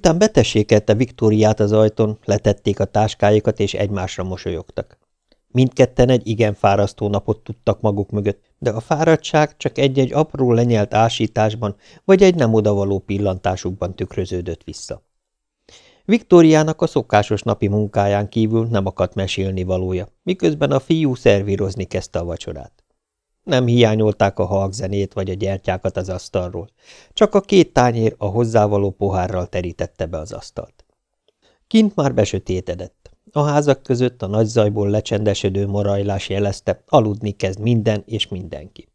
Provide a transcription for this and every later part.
Miután betessékelte Viktóriát az ajtón, letették a táskájukat és egymásra mosolyogtak. Mindketten egy igen fárasztó napot tudtak maguk mögött, de a fáradtság csak egy-egy apró lenyelt ásításban vagy egy nem odavaló pillantásukban tükröződött vissza. Viktóriának a szokásos napi munkáján kívül nem akadt mesélni valója, miközben a fiú szervírozni kezdte a vacsorát. Nem hiányolták a halkzenét vagy a gyertyákat az asztalról, csak a két tányér a hozzávaló pohárral terítette be az asztalt. Kint már besötétedett. A házak között a nagy zajból lecsendesedő morajlás jelezte, aludni kezd minden és mindenki.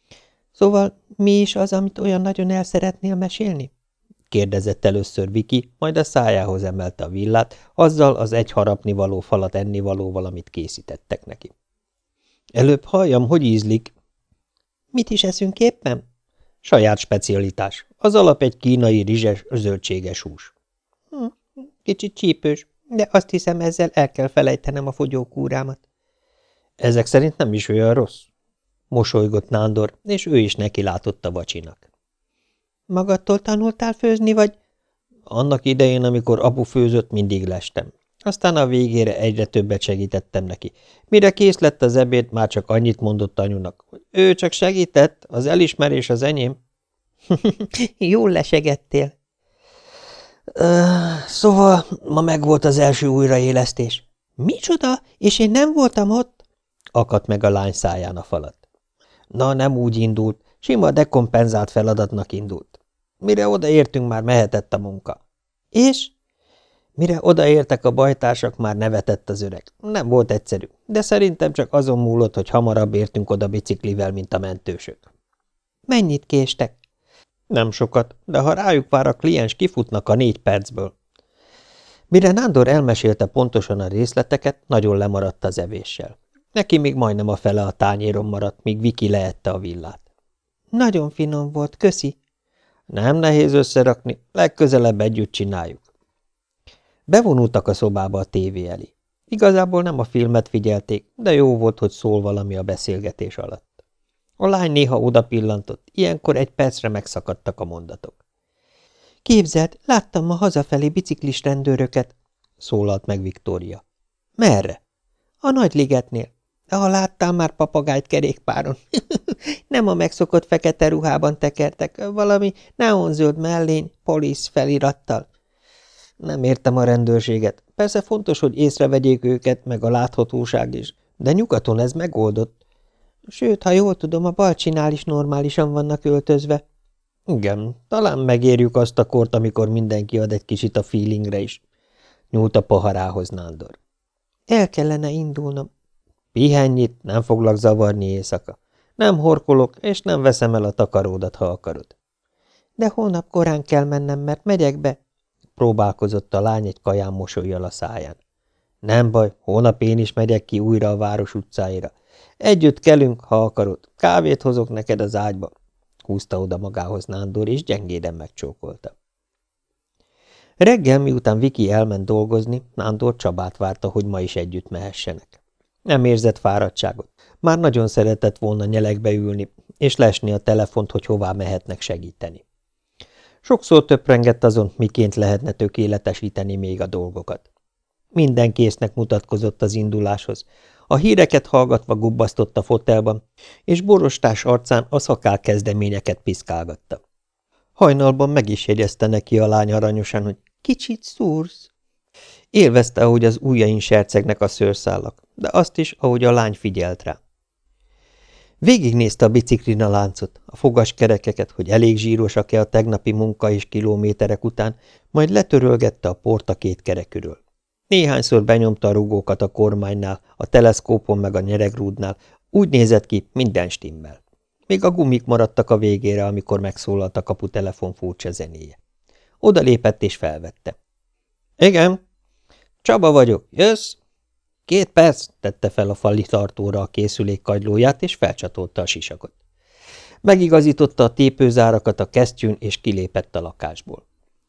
– Szóval mi is az, amit olyan nagyon el szeretnél mesélni? – kérdezett először Viki, majd a szájához emelte a villát, azzal az egy harapni való falat ennivalóval, amit készítettek neki. Előbb halljam, hogy ízlik. Mit is eszünk éppen? Saját specialitás. Az alap egy kínai rizses, zöldséges hús. Hm, kicsit csípős, de azt hiszem ezzel el kell felejtenem a fogyókúrámat. Ezek szerint nem is olyan rossz. Mosolygott Nándor, és ő is neki látott a vacsinak. Magadtól tanultál főzni, vagy? Annak idején, amikor apu főzött, mindig lestem. Aztán a végére egyre többet segítettem neki. Mire kész lett az ebéd, már csak annyit mondott anyunak, hogy ő csak segített, az elismerés az enyém. Jól lesegettél. Uh, szóval ma megvolt az első újraélesztés. Micsoda? És én nem voltam ott? Akadt meg a lány száján a falat. Na, nem úgy indult, sima dekompenzált feladatnak indult. Mire odaértünk, már mehetett a munka. És? Mire odaértek a bajtársak, már nevetett az öreg. Nem volt egyszerű, de szerintem csak azon múlott, hogy hamarabb értünk oda biciklivel, mint a mentősök. Mennyit késtek? Nem sokat, de ha rájuk vár a kliens, kifutnak a négy percből. Mire Nándor elmesélte pontosan a részleteket, nagyon lemaradt az evéssel. Neki még majdnem a fele a tányéron maradt, míg Viki leette a villát. Nagyon finom volt, köszi. Nem nehéz összerakni, legközelebb együtt csináljuk. Bevonultak a szobába a tévé elé. Igazából nem a filmet figyelték, de jó volt, hogy szól valami a beszélgetés alatt. A lány néha oda pillantott, ilyenkor egy percre megszakadtak a mondatok. Képzeld, láttam ma hazafelé biciklis rendőröket, szólalt meg Viktória. Merre? A nagy ligetnél. Ha láttál már papagájt kerékpáron. Nem a megszokott fekete ruhában tekertek, valami neonzöld mellény, polisz felirattal. Nem értem a rendőrséget. Persze fontos, hogy észrevegyék őket, meg a láthatóság is, de nyugaton ez megoldott. Sőt, ha jól tudom, a balcsinál is normálisan vannak öltözve. Igen, talán megérjük azt a kort, amikor mindenki ad egy kicsit a feelingre is. Nyúlt a poharához Nándor. El kellene indulnom. Pihenj itt, nem foglak zavarni éjszaka. Nem horkolok, és nem veszem el a takaródat, ha akarod. De holnap korán kell mennem, mert megyek be, Próbálkozott a lány egy kaján mosolyjal a száján. Nem baj, hónap én is megyek ki újra a város utcáira. Együtt kelünk, ha akarod. Kávét hozok neked az ágyba. Húzta oda magához Nándor, és gyengéden megcsókolta. Reggel, miután Viki elment dolgozni, Nándor Csabát várta, hogy ma is együtt mehessenek. Nem érzett fáradtságot. Már nagyon szeretett volna nyelekbe ülni, és lesni a telefont, hogy hová mehetnek segíteni. Sokszor töprengett azon, miként lehetne tökéletesíteni még a dolgokat. Minden késznek mutatkozott az induláshoz. A híreket hallgatva gubbasztott a fotelban, és borostás arcán a szakál kezdeményeket piszkálgatta. Hajnalban meg is jegyezte neki a lány aranyosan, hogy kicsit szúrsz. Élvezte, ahogy az ujjain sercegnek a szőrszálak, de azt is, ahogy a lány figyelt rá. Végignézte a biciklin a láncot, a fogaskerekeket, hogy elég zsírosak-e a tegnapi munka és kilométerek után, majd letörölgette a port a két kerekről. Néhányszor benyomta a rugókat a kormánynál, a teleszkópon meg a nyeregrúdnál, úgy nézett ki, minden stimmel. Még a gumik maradtak a végére, amikor megszólalt a kaputelefon furcsa zenéje. Oda lépett és felvette. – Igen. – Csaba vagyok. Jössz? Két perc, tette fel a fali tartóra a készülék kagylóját, és felcsatolta a sisakot. Megigazította a tépőzárakat a kesztyűn, és kilépett a lakásból.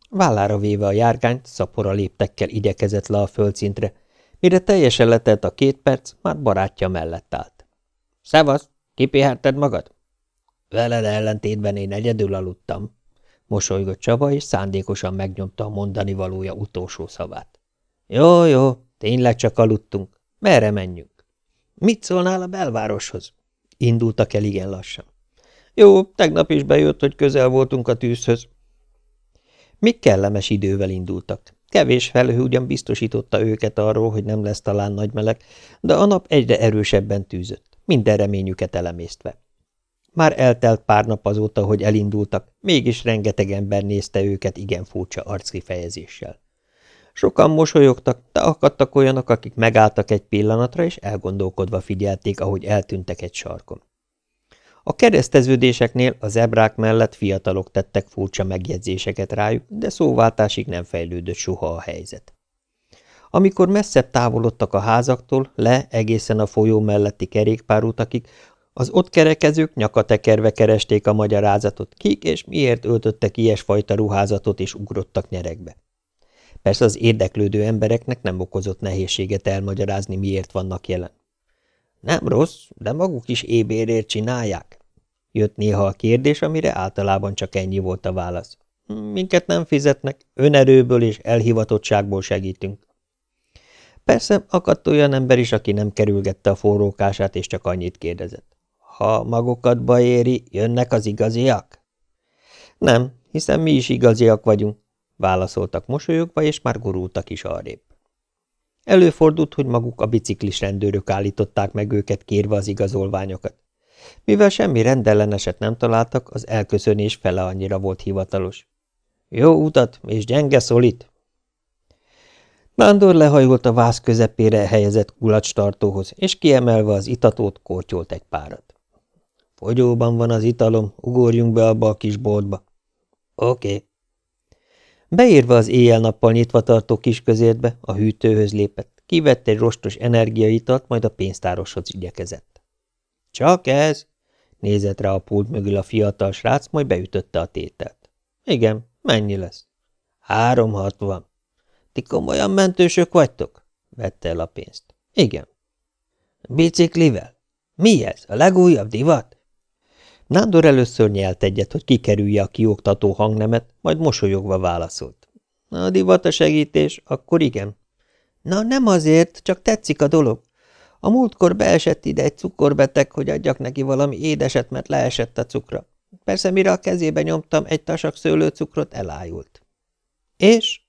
Vállára véve a járgányt, szapora léptekkel igyekezett le a földszintre, mire teljesen letelt a két perc, már barátja mellett állt. – Szevasz, kipihented magad? – Veled ellentétben én egyedül aludtam – Mosolygott Csaba, és szándékosan megnyomta a mondani valója utolsó szavát. Jó, jó, tényleg csak aludtunk. Merre menjünk? Mit szólnál a belvároshoz? Indultak el igen lassan. Jó, tegnap is bejött, hogy közel voltunk a tűzhöz. Még kellemes idővel indultak. Kevés felhő ugyan biztosította őket arról, hogy nem lesz talán nagy meleg, de a nap egyre erősebben tűzött, minden reményüket elemésztve. Már eltelt pár nap azóta, hogy elindultak, mégis rengeteg ember nézte őket igen furcsa arckifejezéssel. Sokan mosolyogtak, de akadtak olyanok, akik megálltak egy pillanatra, és elgondolkodva figyelték, ahogy eltűntek egy sarkon. A kereszteződéseknél a zebrák mellett fiatalok tettek furcsa megjegyzéseket rájuk, de szóváltásig nem fejlődött soha a helyzet. Amikor messzebb távolodtak a házaktól, le egészen a folyó melletti kerékpárutakig, az ott kerekezők nyakatekerve keresték a magyarázatot, kik és miért öltöttek ilyesfajta ruházatot és ugrottak nyerekbe. Persze az érdeklődő embereknek nem okozott nehézséget elmagyarázni, miért vannak jelen. Nem rossz, de maguk is ébérért csinálják. Jött néha a kérdés, amire általában csak ennyi volt a válasz. Minket nem fizetnek, önerőből és elhivatottságból segítünk. Persze akadt olyan ember is, aki nem kerülgette a forrókását, és csak annyit kérdezett. Ha magukat baj éri, jönnek az igaziak? Nem, hiszen mi is igaziak vagyunk, válaszoltak mosolyogva, és már gurultak is arrébb. Előfordult, hogy maguk a biciklis rendőrök állították meg őket kérve az igazolványokat. Mivel semmi rendelleneset nem találtak, az elköszönés fele annyira volt hivatalos. Jó utat, és gyenge szolit! Nándor lehajolt a vász közepére helyezett kulacstartóhoz, és kiemelve az itatót, kortyolt egy párat. Fogyóban van az italom, ugorjunk be abba a kis boltba. Oké. Okay. Beérve az éjjel-nappal nyitva tartó kisközértbe, a hűtőhöz lépett, kivett egy rostos energiaitalt, majd a pénztároshoz igyekezett. Csak ez? Nézett rá a pult mögül a fiatal srác, majd beütötte a tételt. Igen, mennyi lesz? Három hatvan. Ti komolyan mentősök vagytok? Vette el a pénzt. Igen. Biciklivel? Mi ez? A legújabb divat? Nándor először nyelt egyet, hogy kikerülje a kioktató hangnemet, majd mosolyogva válaszolt. A divat a segítés, akkor igen. Na, nem azért, csak tetszik a dolog. A múltkor beesett ide egy cukorbeteg, hogy adjak neki valami édeset, mert leesett a cukra. Persze, mire a kezébe nyomtam egy tasak szőlőcukrot, elájult. És?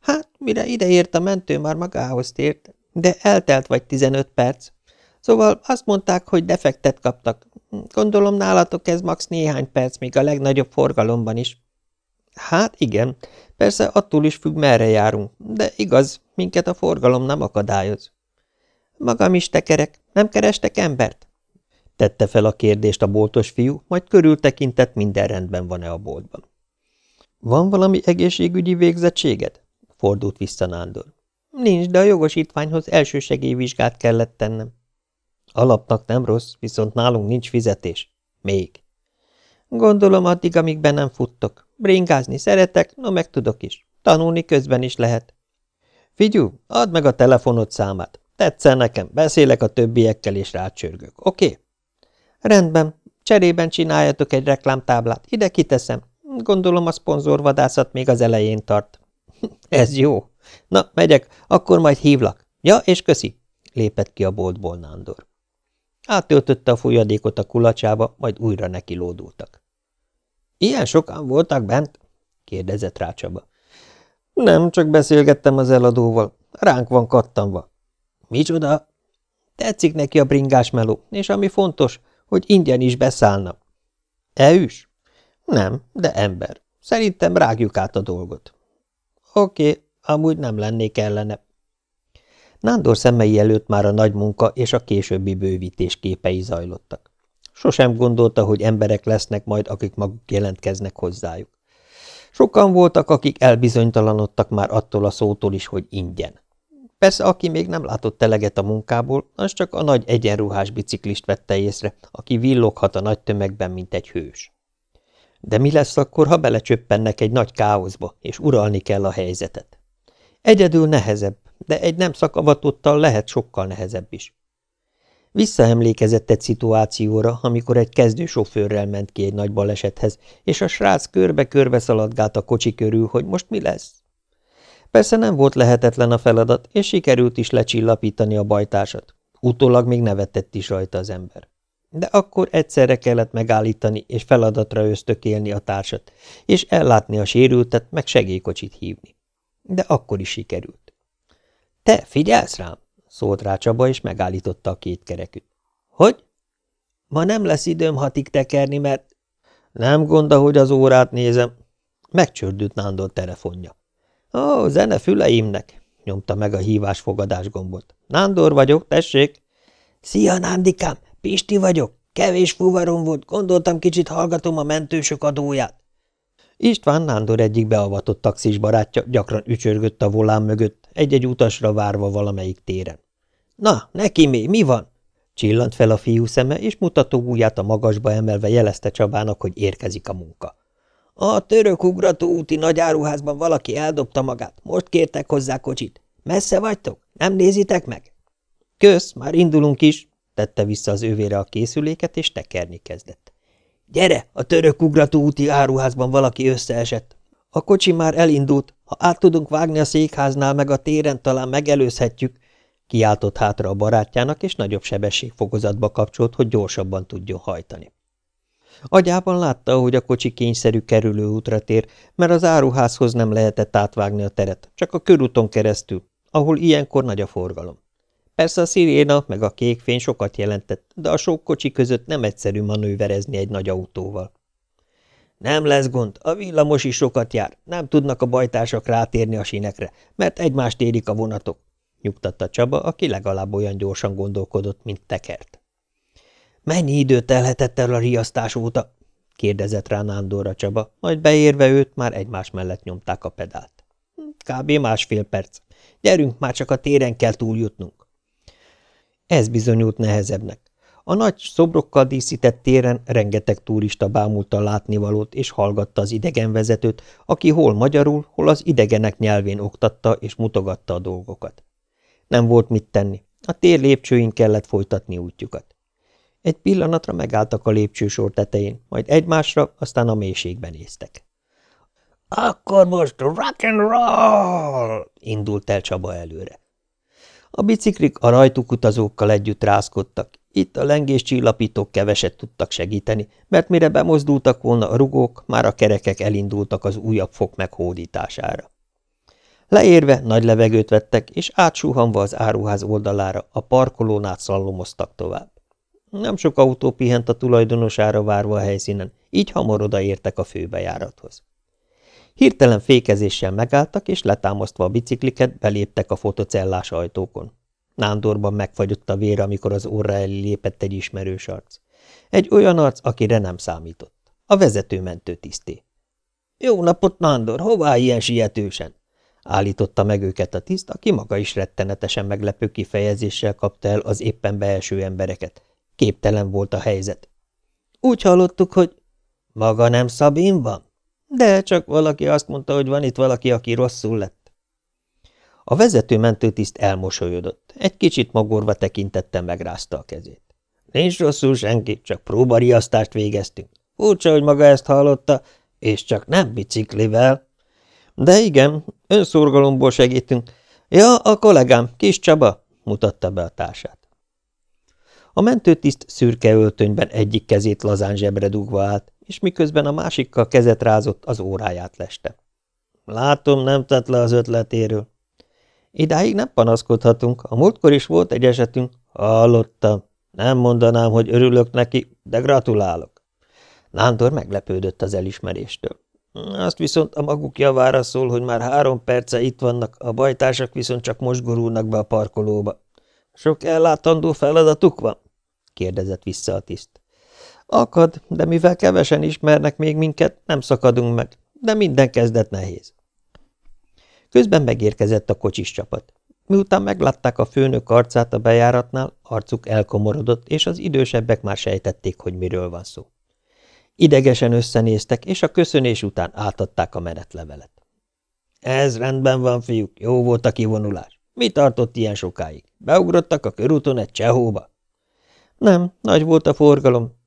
Hát, mire ideért a mentő, már magához tért, de eltelt vagy tizenöt perc. Szóval azt mondták, hogy defektet kaptak. Gondolom nálatok ez max néhány perc, még a legnagyobb forgalomban is. Hát igen, persze attól is függ, merre járunk, de igaz, minket a forgalom nem akadályoz. Magam is tekerek, nem kerestek embert? Tette fel a kérdést a boltos fiú, majd körültekintett, minden rendben van-e a boltban. Van valami egészségügyi végzettséged? Fordult vissza Nándor. Nincs, de a jogosítványhoz elsősegélyvizsgát kellett tennem. Alapnak nem rossz, viszont nálunk nincs fizetés. Még. Gondolom addig, amíg be nem futtok. Bringázni szeretek, no meg tudok is. Tanulni közben is lehet. Figyú, add meg a telefonod számát. Tetszel nekem, beszélek a többiekkel és rácsörgök, oké? Okay? Rendben, cserében csináljatok egy reklámtáblát, ide kiteszem. Gondolom a szponzorvadászat még az elején tart. Ez jó. Na, megyek, akkor majd hívlak. Ja, és köszi, lépett ki a boltból Nándor. Átöltötte a folyadékot a kulacsába, majd újra neki lódultak. Ilyen sokan voltak bent? kérdezett rá. Nem, csak beszélgettem az eladóval. Ránk van kattanva. Micsoda? Tetszik neki a bringás meló, és ami fontos, hogy ingyen is beszállna. Eüs? Nem, de ember. Szerintem rágjuk át a dolgot. Oké, amúgy nem lennék ellene. Nándor szemei előtt már a nagy munka és a későbbi bővítés képei zajlottak. Sosem gondolta, hogy emberek lesznek majd, akik maguk jelentkeznek hozzájuk. Sokan voltak, akik elbizonytalanodtak már attól a szótól is, hogy ingyen. Persze, aki még nem látott eleget a munkából, az csak a nagy egyenruhás biciklist vette észre, aki villoghat a nagy tömegben, mint egy hős. De mi lesz akkor, ha belecsöppennek egy nagy káoszba, és uralni kell a helyzetet? Egyedül nehezebb, de egy nem szakavatottal lehet sokkal nehezebb is. Visszaemlékezett egy szituációra, amikor egy kezdő sofőrrel ment ki egy nagy balesethez, és a srác körbe-körbe szaladgált a kocsi körül, hogy most mi lesz. Persze nem volt lehetetlen a feladat, és sikerült is lecsillapítani a bajtársat. Utólag még nevetett is rajta az ember. De akkor egyszerre kellett megállítani és feladatra ösztökélni a társat, és ellátni a sérültet, meg segélykocsit hívni. De akkor is sikerült. – Te figyelsz rám? – szólt rá Csaba, és megállította a két kerekűt. – Hogy? – Ma nem lesz időm hatig tekerni, mert… – Nem gond, hogy az órát nézem. Megcsördült Nándor telefonja. – Ó, zene füleimnek! – nyomta meg a hívás-fogadás gombot. – Nándor vagyok, tessék! – Szia, Nándikám! Pisti vagyok. Kevés fuvarom volt, gondoltam kicsit hallgatom a mentősök adóját. István Nándor egyik beavatott taxis barátja gyakran ücsörgött a volán mögött, egy-egy utasra várva valamelyik téren. Na, neki mi, mi van? Csillant fel a fiú szeme, és mutató ujját a magasba emelve jelezte Csabának, hogy érkezik a munka. A török ugrató úti nagyáruházban valaki eldobta magát. Most kértek hozzá kocsit. Messze vagytok? Nem nézitek meg? Kösz, már indulunk is, tette vissza az ővére a készüléket, és tekerni kezdett. – Gyere, a török ugrató úti áruházban valaki összeesett. A kocsi már elindult, ha át tudunk vágni a székháznál meg a téren, talán megelőzhetjük, kiáltott hátra a barátjának, és nagyobb sebességfokozatba kapcsolt, hogy gyorsabban tudjon hajtani. Agyában látta, hogy a kocsi kényszerű kerülő útra tér, mert az áruházhoz nem lehetett átvágni a teret, csak a körúton keresztül, ahol ilyenkor nagy a forgalom. Persze a sziréna meg a kék fény sokat jelentett, de a sok kocsi között nem egyszerű manőverezni egy nagy autóval. Nem lesz gond, a villamos is sokat jár, nem tudnak a bajtársak rátérni a sinekre, mert egymást érik a vonatok, nyugtatta Csaba, aki legalább olyan gyorsan gondolkodott, mint tekert. Mennyi idő telhetett el a riasztás óta? kérdezett rá Nándorra Csaba, majd beérve őt már egymás mellett nyomták a pedált. Kb. másfél perc. Gyerünk, már csak a téren kell túljutnunk. Ez bizonyult nehezebbnek. A nagy szobrokkal díszített téren rengeteg turista bámulta látnivalót, és hallgatta az idegenvezetőt, aki hol magyarul, hol az idegenek nyelvén oktatta és mutogatta a dolgokat. Nem volt mit tenni. A tér lépcsőin kellett folytatni útjukat. Egy pillanatra megálltak a lépcsősor tetején, majd egymásra, aztán a mélységben néztek. – Akkor most rock and roll! – indult el Csaba előre. A biciklik a rajtuk utazókkal együtt rázkodtak, itt a lengés csillapítók keveset tudtak segíteni, mert mire bemozdultak volna a rugók, már a kerekek elindultak az újabb fok meghódítására. Leérve nagy levegőt vettek, és átsuhanva az áruház oldalára a parkolón szallomoztak tovább. Nem sok autó pihent a tulajdonosára várva a helyszínen, így hamar odaértek a főbejárathoz. Hirtelen fékezéssel megálltak, és letámasztva a bicikliket beléptek a fotocellás ajtókon. Nándorban megfagyott a vér, amikor az orra elé lépett egy ismerős arc. Egy olyan arc, akire nem számított. A vezetőmentő tiszté. – Jó napot, Nándor, hová ilyen sietősen? – állította meg őket a tiszt, aki maga is rettenetesen meglepő kifejezéssel kapta el az éppen beeső embereket. Képtelen volt a helyzet. – Úgy hallottuk, hogy… – Maga nem Szabin van? De csak valaki azt mondta, hogy van itt valaki, aki rosszul lett. A vezető mentőtiszt elmosolyodott. Egy kicsit magorva tekintette megrázta a kezét. Nincs rosszul senki, csak próbariasztást végeztünk. Furcsa, hogy maga ezt hallotta, és csak nem biciklivel. De igen, önszorgalomból segítünk. Ja, a kollégám, Kis Csaba, mutatta be a társát. A mentőtiszt szürke öltönyben egyik kezét lazán zsebre dugva állt, és miközben a másikkal kezet rázott, az óráját leste. Látom, nem tett le az ötletéről. Idáig nem panaszkodhatunk, a múltkor is volt egy esetünk. Hallottam. Nem mondanám, hogy örülök neki, de gratulálok. Nándor meglepődött az elismeréstől. Azt viszont a maguk javára szól, hogy már három perce itt vannak, a bajtársak viszont csak most gurulnak be a parkolóba. Sok ellátandó feladatuk van? kérdezett vissza a tiszt. Akad, de mivel kevesen ismernek még minket, nem szakadunk meg, de minden kezdet nehéz. Közben megérkezett a kocsis csapat. Miután meglátták a főnök arcát a bejáratnál, arcuk elkomorodott, és az idősebbek már sejtették, hogy miről van szó. Idegesen összenéztek, és a köszönés után átadták a menetlevelet. Ez rendben van, fiúk, jó volt a kivonulás. Mi tartott ilyen sokáig? Beugrottak a körúton egy csehóba? Nem, nagy volt a forgalom.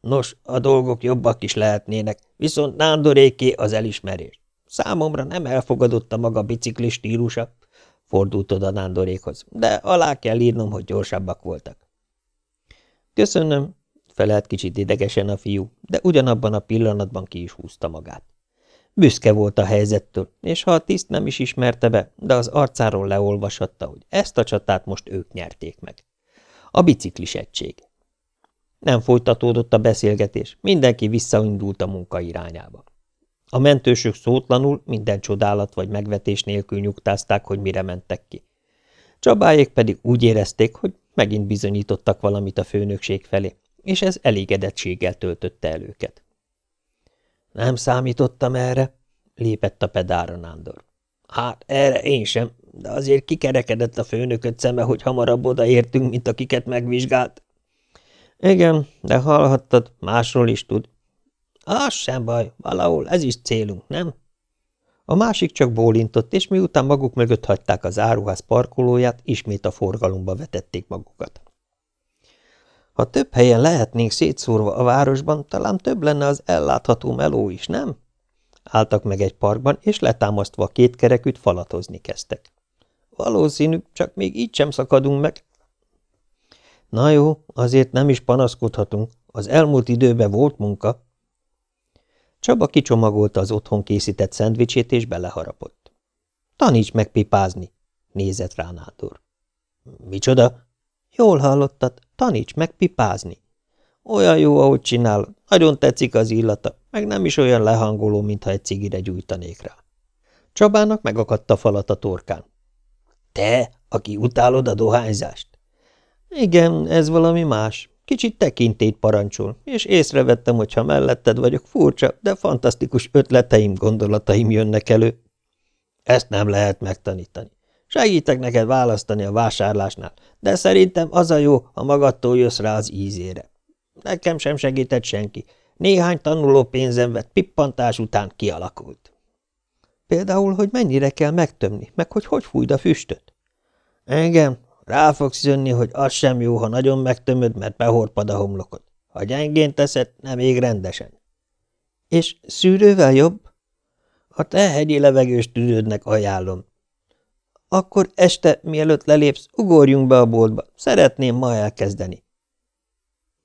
Nos, a dolgok jobbak is lehetnének, viszont Nándoréké az elismerés. Számomra nem elfogadott a maga bicikli stílusa, fordult oda Nándorékhoz, de alá kell írnom, hogy gyorsabbak voltak. Köszönöm, felelt kicsit idegesen a fiú, de ugyanabban a pillanatban ki is húzta magát. Büszke volt a helyzettől, és ha a tiszt nem is ismerte be, de az arcáról leolvashatta, hogy ezt a csatát most ők nyerték meg. A biciklis egység. Nem folytatódott a beszélgetés, mindenki visszaindult a munka irányába. A mentősök szótlanul, minden csodálat vagy megvetés nélkül nyugtázták, hogy mire mentek ki. Csabályék pedig úgy érezték, hogy megint bizonyítottak valamit a főnökség felé, és ez elégedettséggel töltötte el őket. Nem számítottam erre, lépett a pedára Nándor. Hát erre én sem, de azért kikerekedett a főnököt szeme, hogy hamarabb odaértünk, mint akiket megvizsgált. Igen, de hallhattad, másról is tud. Az sem baj, valahol ez is célunk, nem? A másik csak bólintott, és miután maguk mögött hagyták az áruház parkolóját, ismét a forgalomba vetették magukat. Ha több helyen lehetnénk szétszórva a városban, talán több lenne az ellátható meló is, nem? Álltak meg egy parkban, és letámasztva a két kerekűt falatozni kezdtek. Valószínű, csak még így sem szakadunk meg. Na jó, azért nem is panaszkodhatunk. Az elmúlt időben volt munka. Csaba kicsomagolta az otthon készített szendvicsét, és beleharapott. Taníts meg pipázni, nézett rá Nátor. Micsoda? Jól hallottad, taníts meg pipázni. Olyan jó, ahogy csinálod, nagyon tetszik az illata, meg nem is olyan lehangoló, mintha egy cigire gyújtanék rá. Csabának megakadt a falat a torkán. Te, aki utálod a dohányzást? Igen, ez valami más. Kicsit tekintét parancsol, és észrevettem, hogy ha melletted vagyok, furcsa, de fantasztikus ötleteim, gondolataim jönnek elő. Ezt nem lehet megtanítani. Segítek neked választani a vásárlásnál, de szerintem az a jó, ha magadtól jössz rá az ízére. Nekem sem segített senki. Néhány tanuló pénzem vett pippantás után kialakult. Például, hogy mennyire kell megtömni, meg hogy hogy fújd a füstöt? Igen, rá fogsz jönni, hogy az sem jó, ha nagyon megtömöd, mert behorpad a homlokot. Ha gyengén teszed, nem ég rendesen. És szűrővel jobb? A te hegyi levegős tüdődnek ajánlom. Akkor este, mielőtt lelépsz, ugorjunk be a boltba. Szeretném ma elkezdeni.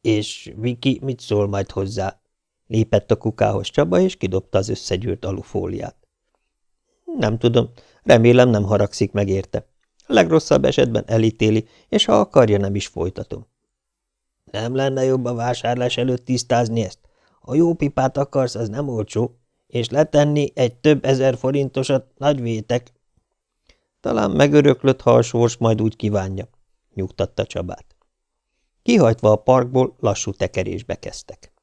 És Viki mit szól majd hozzá? Lépett a kukához Csaba, és kidobta az összegyűrt alufóliát. Nem tudom, remélem nem haragszik meg érte. A legrosszabb esetben elítéli, és ha akarja, nem is folytatom. Nem lenne jobb a vásárlás előtt tisztázni ezt? Ha jó pipát akarsz, az nem olcsó, és letenni egy több ezer forintosat nagy vétek. Talán megöröklött, ha a sors majd úgy kívánja, nyugtatta Csabát. Kihajtva a parkból lassú tekerésbe kezdtek.